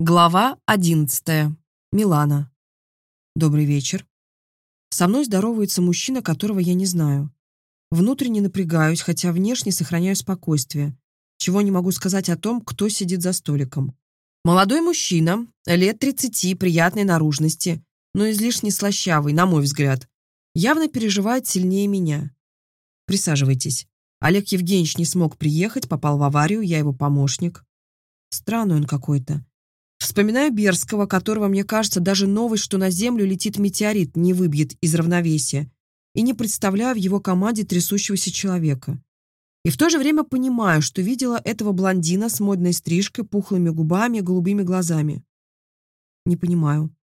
Глава 11. Милана. Добрый вечер. Со мной здоровается мужчина, которого я не знаю. Внутренне напрягаюсь, хотя внешне сохраняю спокойствие. Чего не могу сказать о том, кто сидит за столиком. Молодой мужчина, лет 30, приятной наружности, но излишне слащавый, на мой взгляд. Явно переживает сильнее меня. Присаживайтесь. Олег Евгеньевич не смог приехать, попал в аварию, я его помощник. Странный он какой-то. Вспоминаю Берского, которого, мне кажется, даже новость, что на Землю летит метеорит, не выбьет из равновесия, и не представляю в его команде трясущегося человека. И в то же время понимаю, что видела этого блондина с модной стрижкой, пухлыми губами и голубыми глазами. Не понимаю.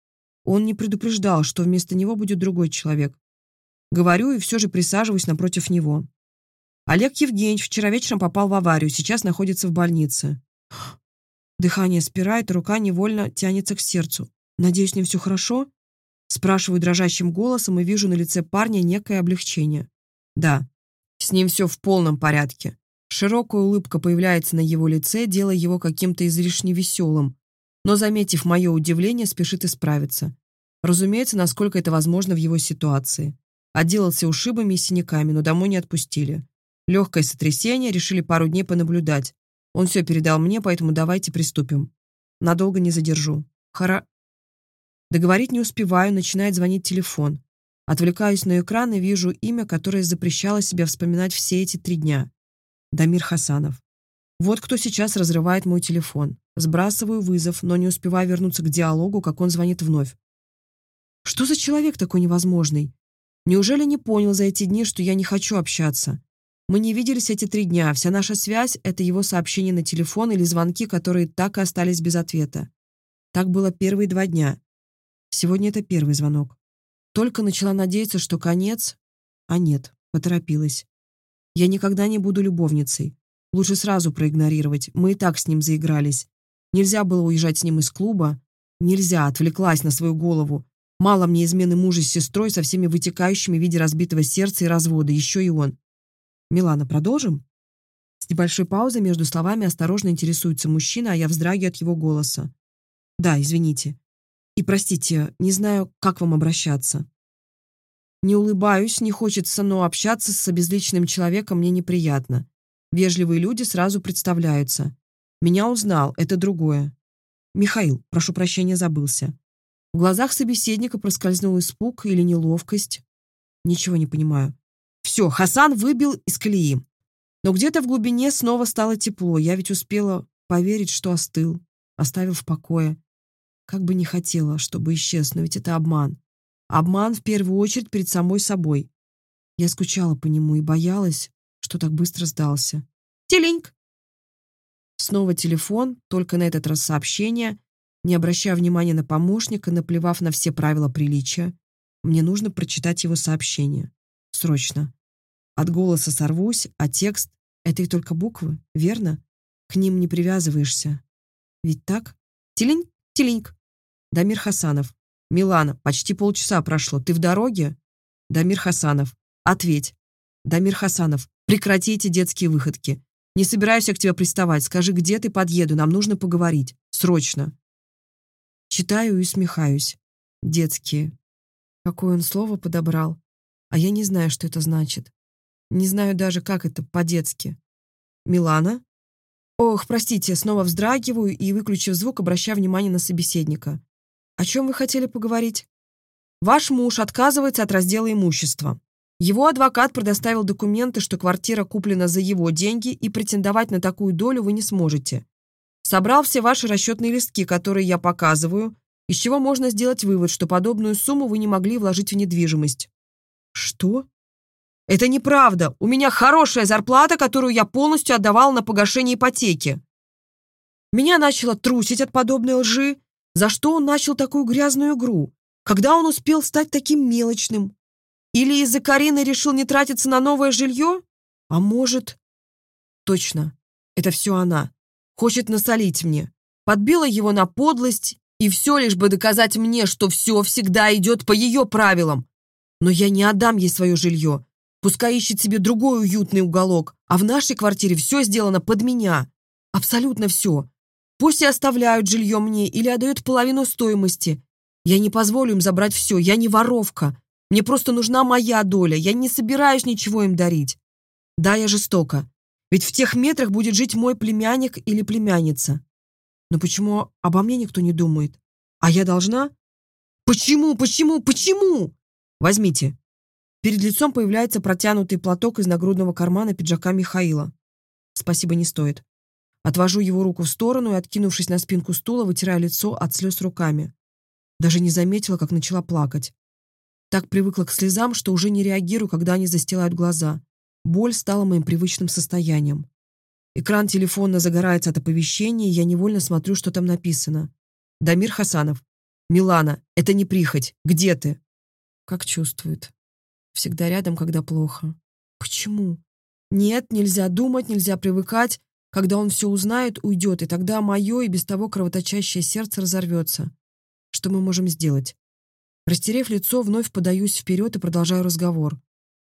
Он не предупреждал, что вместо него будет другой человек. Говорю и все же присаживаюсь напротив него. Олег Евгеньевич вчера вечером попал в аварию, сейчас находится в больнице. Дыхание спирает, рука невольно тянется к сердцу. «Надеюсь, ним все хорошо?» Спрашиваю дрожащим голосом и вижу на лице парня некое облегчение. «Да, с ним все в полном порядке». Широкая улыбка появляется на его лице, делая его каким-то излишне веселым. Но, заметив мое удивление, спешит исправиться. Разумеется, насколько это возможно в его ситуации. Отделался ушибами и синяками, но домой не отпустили. Легкое сотрясение, решили пару дней понаблюдать. Он все передал мне, поэтому давайте приступим. Надолго не задержу. Хара... Договорить не успеваю, начинает звонить телефон. Отвлекаюсь на экран и вижу имя, которое запрещало себе вспоминать все эти три дня. Дамир Хасанов. Вот кто сейчас разрывает мой телефон. Сбрасываю вызов, но не успеваю вернуться к диалогу, как он звонит вновь. Что за человек такой невозможный? Неужели не понял за эти дни, что я не хочу общаться? Мы не виделись эти три дня. Вся наша связь — это его сообщения на телефон или звонки, которые так и остались без ответа. Так было первые два дня. Сегодня это первый звонок. Только начала надеяться, что конец, а нет, поторопилась. Я никогда не буду любовницей. Лучше сразу проигнорировать. Мы и так с ним заигрались. Нельзя было уезжать с ним из клуба. Нельзя, отвлеклась на свою голову. Мало мне измены мужа с сестрой со всеми вытекающими в виде разбитого сердца и развода. Еще и он. «Милана, продолжим?» С небольшой паузой между словами осторожно интересуется мужчина, а я вздрагиваю от его голоса. «Да, извините. И простите, не знаю, как вам обращаться». Не улыбаюсь, не хочется, но общаться с обезличенным человеком мне неприятно. Вежливые люди сразу представляются. Меня узнал, это другое. Михаил, прошу прощения, забылся. В глазах собеседника проскользнул испуг или неловкость. Ничего не понимаю. Все, Хасан выбил из колеи. Но где-то в глубине снова стало тепло. Я ведь успела поверить, что остыл, оставил в покое. Как бы не хотела, чтобы исчез, но ведь это обман. Обман в первую очередь перед самой собой. Я скучала по нему и боялась, что так быстро сдался. Теленьк! Снова телефон, только на этот раз сообщение. Не обращая внимания на помощника, наплевав на все правила приличия, мне нужно прочитать его сообщение. Срочно. От голоса сорвусь, а текст — это и только буквы, верно? К ним не привязываешься. Ведь так? Тилинь, тилиньк. Дамир Хасанов. Милана, почти полчаса прошло. Ты в дороге? Дамир Хасанов. Ответь. Дамир Хасанов. Прекрати эти детские выходки. Не собираюсь я к тебе приставать. Скажи, где ты подъеду. Нам нужно поговорить. Срочно. Читаю и смехаюсь. Детские. Какое он слово подобрал. А я не знаю, что это значит. Не знаю даже, как это по-детски. Милана? Ох, простите, снова вздрагиваю и, выключив звук, обращаю внимание на собеседника. О чем вы хотели поговорить? Ваш муж отказывается от раздела имущества. Его адвокат предоставил документы, что квартира куплена за его деньги, и претендовать на такую долю вы не сможете. Собрал все ваши расчетные листки, которые я показываю, из чего можно сделать вывод, что подобную сумму вы не могли вложить в недвижимость. Что? Это неправда. У меня хорошая зарплата, которую я полностью отдавал на погашение ипотеки. Меня начало трусить от подобной лжи. За что он начал такую грязную игру? Когда он успел стать таким мелочным? Или из-за Карины решил не тратиться на новое жилье? А может... Точно, это все она. Хочет насолить мне. Подбила его на подлость, и все лишь бы доказать мне, что все всегда идет по ее правилам. Но я не отдам ей свое жилье. Пускай ищет себе другой уютный уголок, а в нашей квартире все сделано под меня. Абсолютно все. Пусть и оставляют жилье мне или отдают половину стоимости. Я не позволю им забрать все, я не воровка. Мне просто нужна моя доля, я не собираюсь ничего им дарить. Да, я жестока. Ведь в тех метрах будет жить мой племянник или племянница. Но почему обо мне никто не думает? А я должна? Почему, почему, почему? Возьмите. Перед лицом появляется протянутый платок из нагрудного кармана пиджака Михаила. Спасибо, не стоит. Отвожу его руку в сторону и, откинувшись на спинку стула, вытираю лицо от слез руками. Даже не заметила, как начала плакать. Так привыкла к слезам, что уже не реагирую, когда они застилают глаза. Боль стала моим привычным состоянием. Экран телефона загорается от оповещения, и я невольно смотрю, что там написано. Дамир Хасанов. «Милана, это не прихоть. Где ты?» Как чувствует. Всегда рядом, когда плохо. Почему? Нет, нельзя думать, нельзя привыкать. Когда он все узнает, уйдет, и тогда мое и без того кровоточащее сердце разорвется. Что мы можем сделать? Растерев лицо, вновь подаюсь вперед и продолжаю разговор.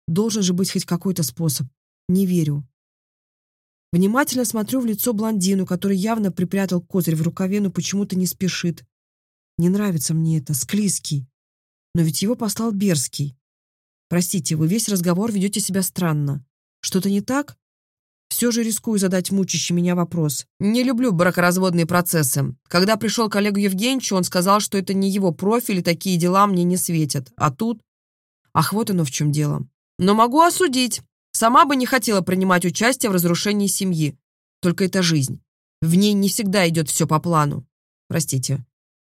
Должен же быть хоть какой-то способ. Не верю. Внимательно смотрю в лицо блондину, который явно припрятал козырь в рукаве, но почему-то не спешит. Не нравится мне это, склизкий. Но ведь его послал Берский. Простите, вы весь разговор ведете себя странно. Что-то не так? Все же рискую задать мучащий меня вопрос. Не люблю бракоразводные процессы. Когда пришел к Олегу Евгеньевичу, он сказал, что это не его профиль, и такие дела мне не светят. А тут... Ах, вот оно в чем дело. Но могу осудить. Сама бы не хотела принимать участие в разрушении семьи. Только это жизнь. В ней не всегда идет все по плану. Простите.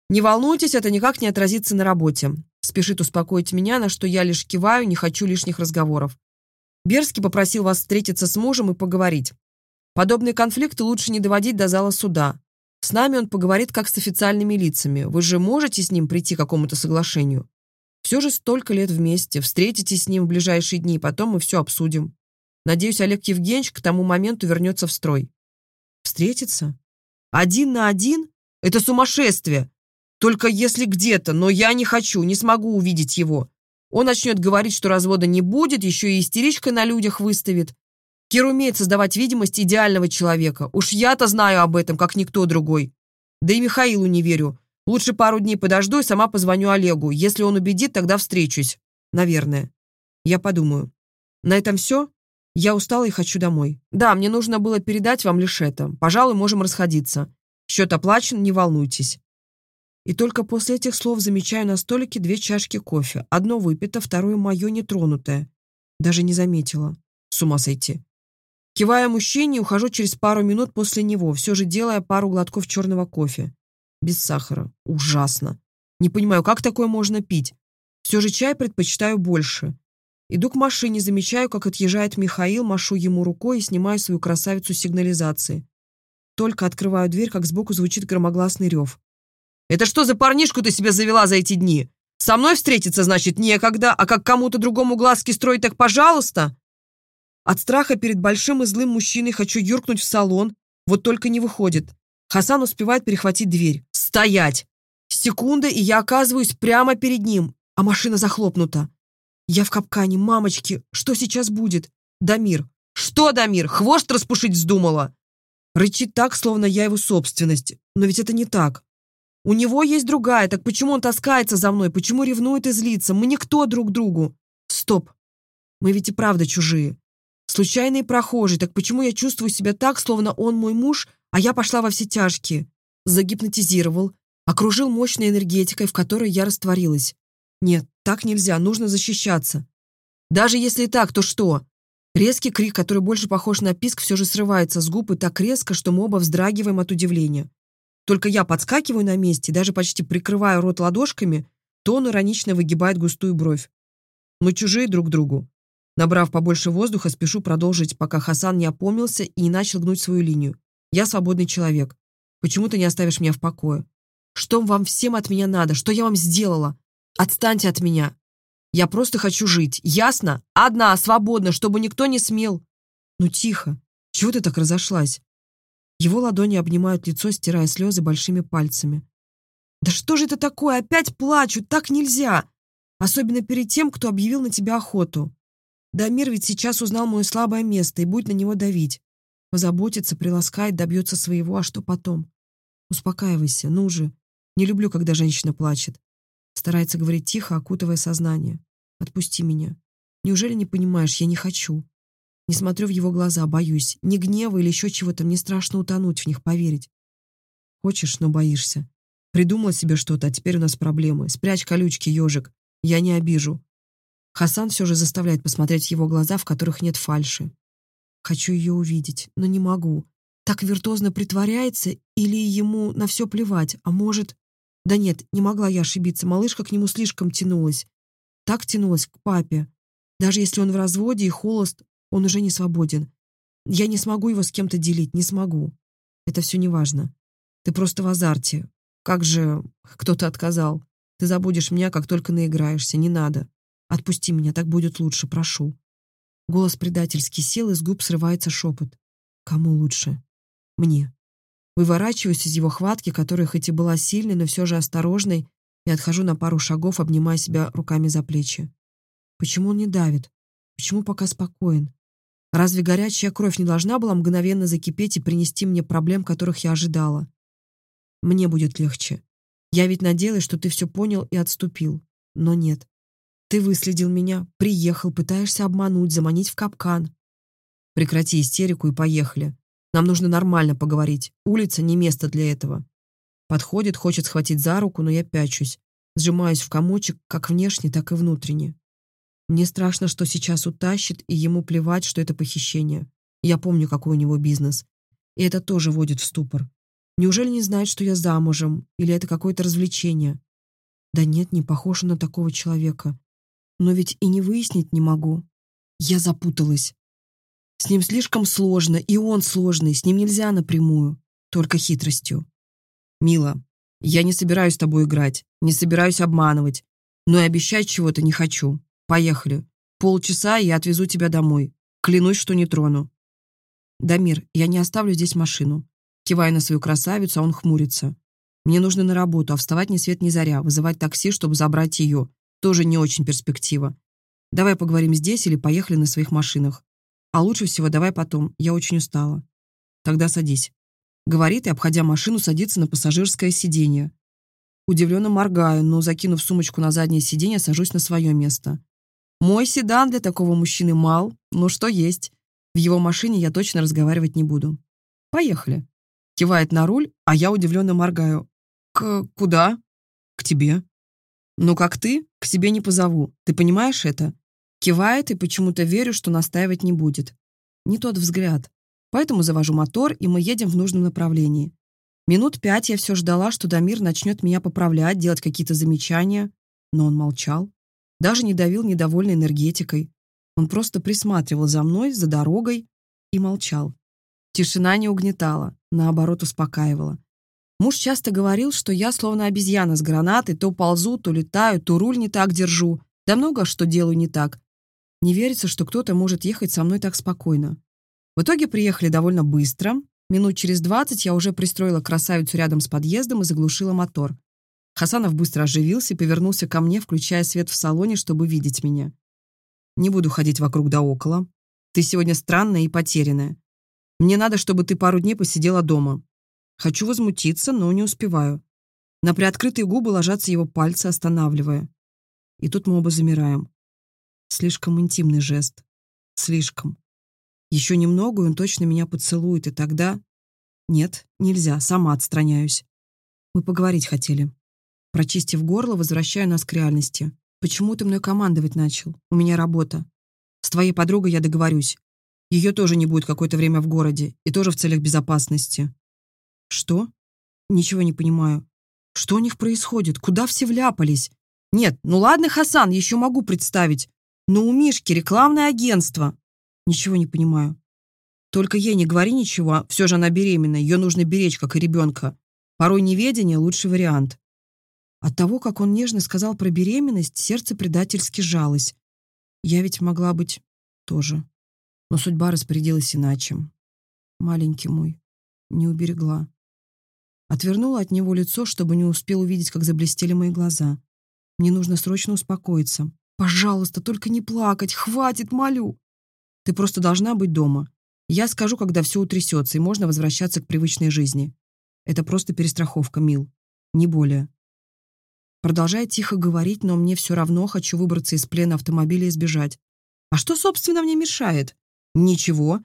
Не волнуйтесь, это никак не отразится на работе. Спешит успокоить меня, на что я лишь киваю, не хочу лишних разговоров. Берский попросил вас встретиться с мужем и поговорить. Подобные конфликты лучше не доводить до зала суда. С нами он поговорит как с официальными лицами. Вы же можете с ним прийти к какому-то соглашению? Все же столько лет вместе. Встретитесь с ним в ближайшие дни, потом мы все обсудим. Надеюсь, Олег Евгеньевич к тому моменту вернется в строй. Встретиться? Один на один? Это сумасшествие. Только если где-то, но я не хочу, не смогу увидеть его. Он начнет говорить, что развода не будет, еще и истеричкой на людях выставит. Кир умеет создавать видимость идеального человека. Уж я-то знаю об этом, как никто другой. Да и Михаилу не верю. Лучше пару дней подожду и сама позвоню Олегу. Если он убедит, тогда встречусь. Наверное. Я подумаю. На этом все? Я устала и хочу домой. Да, мне нужно было передать вам лишь это. Пожалуй, можем расходиться. Счет оплачен, не волнуйтесь. И только после этих слов замечаю на столике две чашки кофе. Одно выпито, второе мое нетронутое. Даже не заметила. С ума сойти. Кивая мужчине, ухожу через пару минут после него, все же делая пару глотков черного кофе. Без сахара. Ужасно. Не понимаю, как такое можно пить? Все же чай предпочитаю больше. Иду к машине, замечаю, как отъезжает Михаил, машу ему рукой и снимаю свою красавицу сигнализации. Только открываю дверь, как сбоку звучит громогласный рев. «Это что за парнишку ты себе завела за эти дни? Со мной встретиться, значит, некогда, а как кому-то другому глазки строить, так пожалуйста?» От страха перед большим и злым мужчиной хочу юркнуть в салон, вот только не выходит. Хасан успевает перехватить дверь. «Стоять!» Секунда, и я оказываюсь прямо перед ним, а машина захлопнута. Я в капкане, мамочки, что сейчас будет? Дамир. Что, Дамир, хвост распушить вздумала? Рычит так, словно я его собственность. Но ведь это не так. У него есть другая, так почему он таскается за мной? Почему ревнует и злится? Мы никто друг другу. Стоп. Мы ведь и правда чужие. Случайный прохожий, так почему я чувствую себя так, словно он мой муж, а я пошла во все тяжкие? Загипнотизировал, окружил мощной энергетикой, в которой я растворилась. Нет, так нельзя, нужно защищаться. Даже если так, то что? Резкий крик, который больше похож на писк, все же срывается с губ и так резко, что мы оба вздрагиваем от удивления. Только я подскакиваю на месте, даже почти прикрываю рот ладошками, то он иронично выгибает густую бровь. Мы чужие друг другу. Набрав побольше воздуха, спешу продолжить, пока Хасан не опомнился и не начал гнуть свою линию. Я свободный человек. Почему ты не оставишь меня в покое? Что вам всем от меня надо? Что я вам сделала? Отстаньте от меня. Я просто хочу жить. Ясно? Одна, свободно, чтобы никто не смел. Ну тихо. Чего ты так разошлась? Его ладони обнимают лицо, стирая слезы большими пальцами. Да что же это такое? Опять плачу. Так нельзя. Особенно перед тем, кто объявил на тебя охоту. Дамир ведь сейчас узнал мое слабое место и будет на него давить. Позаботится, приласкает, добьется своего, а что потом? Успокаивайся, ну же. Не люблю, когда женщина плачет. Старается говорить тихо, окутывая сознание. Отпусти меня. Неужели не понимаешь, я не хочу. Не смотрю в его глаза, боюсь. Ни гнева или еще чего-то, мне страшно утонуть в них, поверить. Хочешь, но боишься. Придумала себе что-то, а теперь у нас проблемы. Спрячь колючки, ежик. Я не обижу. Хасан все же заставляет посмотреть его глаза, в которых нет фальши. Хочу ее увидеть, но не могу. Так виртуозно притворяется или ему на все плевать, а может... Да нет, не могла я ошибиться, малышка к нему слишком тянулась. Так тянулась к папе. Даже если он в разводе и холост, он уже не свободен. Я не смогу его с кем-то делить, не смогу. Это все неважно. Ты просто в азарте. Как же кто-то отказал. Ты забудешь меня, как только наиграешься. Не надо. Отпусти меня, так будет лучше, прошу. Голос предательски сел, из губ срывается шепот. Кому лучше? Мне. Выворачиваюсь из его хватки, которая хоть и была сильной, но все же осторожной, и отхожу на пару шагов, обнимая себя руками за плечи. Почему он не давит? Почему пока спокоен? Разве горячая кровь не должна была мгновенно закипеть и принести мне проблем, которых я ожидала? Мне будет легче. Я ведь надеялась, что ты все понял и отступил. Но нет. Ты выследил меня, приехал, пытаешься обмануть, заманить в капкан. Прекрати истерику и поехали. Нам нужно нормально поговорить. Улица не место для этого. Подходит, хочет схватить за руку, но я пячусь. Сжимаюсь в комочек как внешне, так и внутренне. Мне страшно, что сейчас утащит, и ему плевать, что это похищение. Я помню, какой у него бизнес. И это тоже вводит в ступор. Неужели не знает, что я замужем? Или это какое-то развлечение? Да нет, не похоже на такого человека. Но ведь и не выяснить не могу. Я запуталась. С ним слишком сложно, и он сложный, с ним нельзя напрямую, только хитростью. Мила, я не собираюсь с тобой играть, не собираюсь обманывать, но и обещать чего-то не хочу. Поехали. Полчаса, и я отвезу тебя домой. Клянусь, что не трону. Дамир, я не оставлю здесь машину. Кивая на свою красавицу, а он хмурится. Мне нужно на работу, а вставать ни свет ни заря, вызывать такси, чтобы забрать ее. Тоже не очень перспектива. Давай поговорим здесь или поехали на своих машинах. А лучше всего давай потом, я очень устала. Тогда садись. Говорит и, обходя машину, садится на пассажирское сиденье. Удивленно моргаю, но, закинув сумочку на заднее сиденье, сажусь на свое место. Мой седан для такого мужчины мал, но что есть. В его машине я точно разговаривать не буду. Поехали. Кивает на руль, а я удивленно моргаю. К куда? К тебе. Ну, как ты, к себе не позову. Ты понимаешь это? Кивает и почему-то верю, что настаивать не будет. Не тот взгляд. Поэтому завожу мотор, и мы едем в нужном направлении. Минут пять я все ждала, что Дамир начнет меня поправлять, делать какие-то замечания, но он молчал. Даже не давил недовольной энергетикой. Он просто присматривал за мной, за дорогой и молчал. Тишина не угнетала, наоборот, успокаивала. Муж часто говорил, что я словно обезьяна с гранатой, то ползу, то летаю, то руль не так держу. Да много что делаю не так. Не верится, что кто-то может ехать со мной так спокойно. В итоге приехали довольно быстро. Минут через двадцать я уже пристроила красавицу рядом с подъездом и заглушила мотор. Хасанов быстро оживился и повернулся ко мне, включая свет в салоне, чтобы видеть меня. «Не буду ходить вокруг да около. Ты сегодня странная и потерянная. Мне надо, чтобы ты пару дней посидела дома. Хочу возмутиться, но не успеваю. На приоткрытые губы ложатся его пальцы, останавливая. И тут мы оба замираем. Слишком интимный жест. Слишком. Еще немного, и он точно меня поцелует, и тогда... Нет, нельзя, сама отстраняюсь. Мы поговорить хотели. Прочистив горло, возвращаю нас к реальности. Почему ты мной командовать начал? У меня работа. С твоей подругой я договорюсь. Ее тоже не будет какое-то время в городе, и тоже в целях безопасности. Что? Ничего не понимаю. Что у них происходит? Куда все вляпались? Нет, ну ладно, Хасан, еще могу представить. Но у Мишки рекламное агентство. Ничего не понимаю. Только ей не говори ничего, все же она беременна, ее нужно беречь, как и ребенка. Порой неведение – лучший вариант. От того, как он нежно сказал про беременность, сердце предательски жалось. Я ведь могла быть тоже. Но судьба распорядилась иначе. Маленький мой, не уберегла. Отвернула от него лицо, чтобы не успел увидеть, как заблестели мои глаза. Мне нужно срочно успокоиться. Пожалуйста, только не плакать, хватит, молю. Ты просто должна быть дома. Я скажу, когда все утрясется, и можно возвращаться к привычной жизни. Это просто перестраховка, Мил. Не более. Продолжая тихо говорить, но мне все равно хочу выбраться из плена автомобиля и сбежать. А что, собственно, мне мешает? Ничего.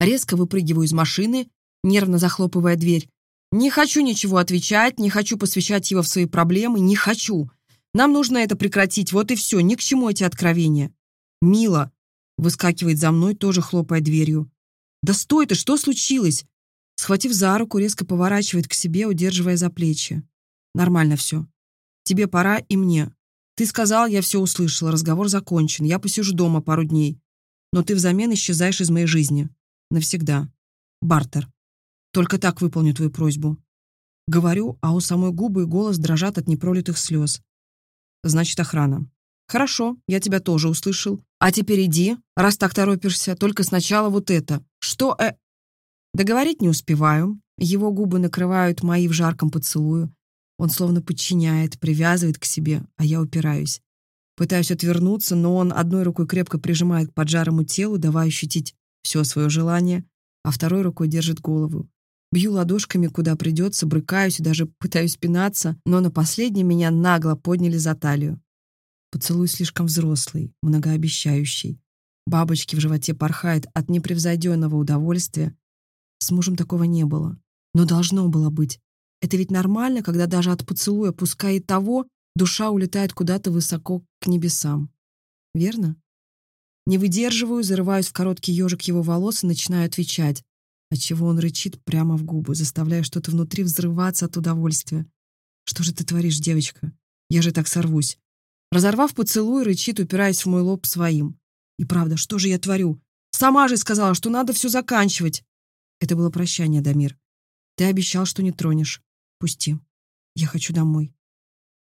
Резко выпрыгиваю из машины, нервно захлопывая дверь. Не хочу ничего отвечать, не хочу посвящать его в свои проблемы, не хочу. Нам нужно это прекратить, вот и все, ни к чему эти откровения. Мила выскакивает за мной, тоже хлопая дверью. «Да стой ты, что случилось?» Схватив за руку, резко поворачивает к себе, удерживая за плечи. «Нормально все. Тебе пора и мне. Ты сказал, я все услышала, разговор закончен, я посижу дома пару дней. Но ты взамен исчезаешь из моей жизни. Навсегда. Бартер. Только так выполню твою просьбу. Говорю, а у самой губы и голос дрожат от непролитых слез. Значит, охрана. Хорошо, я тебя тоже услышал. А теперь иди, раз так торопишься, только сначала вот это. Что э... Договорить не успеваю. Его губы накрывают мои в жарком поцелую. Он словно подчиняет, привязывает к себе, а я упираюсь. Пытаюсь отвернуться, но он одной рукой крепко прижимает к поджарому телу, давая ощутить все свое желание, а второй рукой держит голову. Бью ладошками, куда придется, брыкаюсь и даже пытаюсь пинаться, но на последнем меня нагло подняли за талию. Поцелуй слишком взрослый, многообещающий. Бабочки в животе порхает от непревзойденного удовольствия. С мужем такого не было. Но должно было быть. Это ведь нормально, когда даже от поцелуя, пускай и того, душа улетает куда-то высоко к небесам. Верно? Не выдерживаю, зарываюсь в короткий ежик его волос и начинаю отвечать отчего он рычит прямо в губы, заставляя что-то внутри взрываться от удовольствия. «Что же ты творишь, девочка? Я же так сорвусь». Разорвав поцелуй, рычит, упираясь в мой лоб своим. «И правда, что же я творю? Сама же сказала, что надо все заканчивать». Это было прощание, Дамир. Ты обещал, что не тронешь. Пусти. Я хочу домой.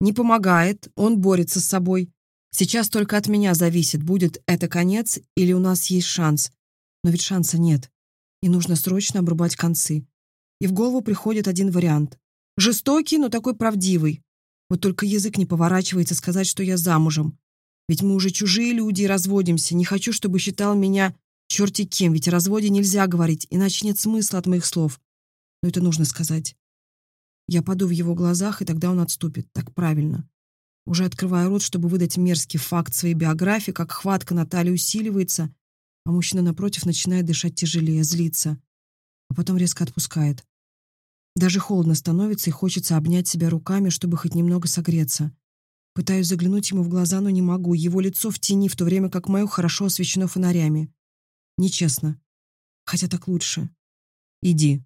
Не помогает, он борется с собой. Сейчас только от меня зависит, будет это конец или у нас есть шанс. Но ведь шанса нет и нужно срочно обрубать концы. И в голову приходит один вариант. Жестокий, но такой правдивый. Вот только язык не поворачивается сказать, что я замужем. Ведь мы уже чужие люди и разводимся. Не хочу, чтобы считал меня черти кем, ведь о разводе нельзя говорить, иначе нет смысла от моих слов. Но это нужно сказать. Я паду в его глазах, и тогда он отступит. Так правильно. Уже открывая рот, чтобы выдать мерзкий факт своей биографии, как хватка Натальи усиливается, а мужчина напротив начинает дышать тяжелее, злиться, а потом резко отпускает. Даже холодно становится и хочется обнять себя руками, чтобы хоть немного согреться. Пытаюсь заглянуть ему в глаза, но не могу. Его лицо в тени, в то время как мое хорошо освещено фонарями. Нечестно. Хотя так лучше. «Иди.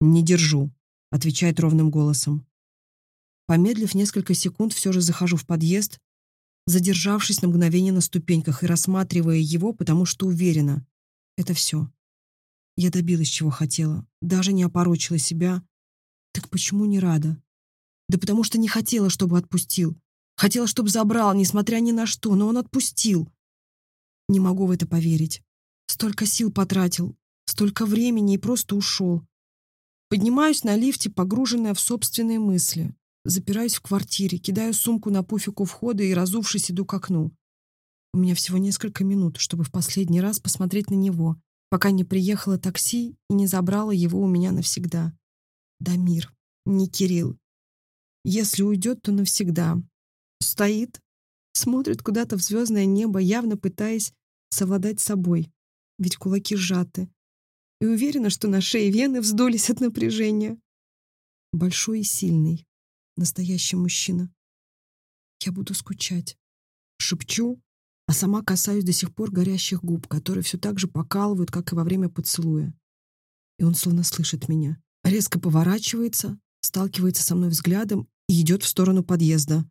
Не держу», — отвечает ровным голосом. Помедлив несколько секунд, все же захожу в подъезд, задержавшись на мгновение на ступеньках и рассматривая его, потому что уверена, это все. Я добилась, чего хотела, даже не опорочила себя. Так почему не рада? Да потому что не хотела, чтобы отпустил. Хотела, чтобы забрал, несмотря ни на что, но он отпустил. Не могу в это поверить. Столько сил потратил, столько времени и просто ушел. Поднимаюсь на лифте, погруженная в собственные мысли. Запираюсь в квартире, кидаю сумку на пуфик у входа и, разувшись, иду к окну. У меня всего несколько минут, чтобы в последний раз посмотреть на него, пока не приехало такси и не забрало его у меня навсегда. Дамир, не Кирилл. Если уйдет, то навсегда. Стоит, смотрит куда-то в звездное небо, явно пытаясь совладать собой, ведь кулаки сжаты. И уверена, что на шее вены вздулись от напряжения. Большой и сильный, настоящий мужчина. Я буду скучать. Шепчу, а сама касаюсь до сих пор горящих губ, которые все так же покалывают, как и во время поцелуя. И он словно слышит меня. Резко поворачивается, сталкивается со мной взглядом и идет в сторону подъезда.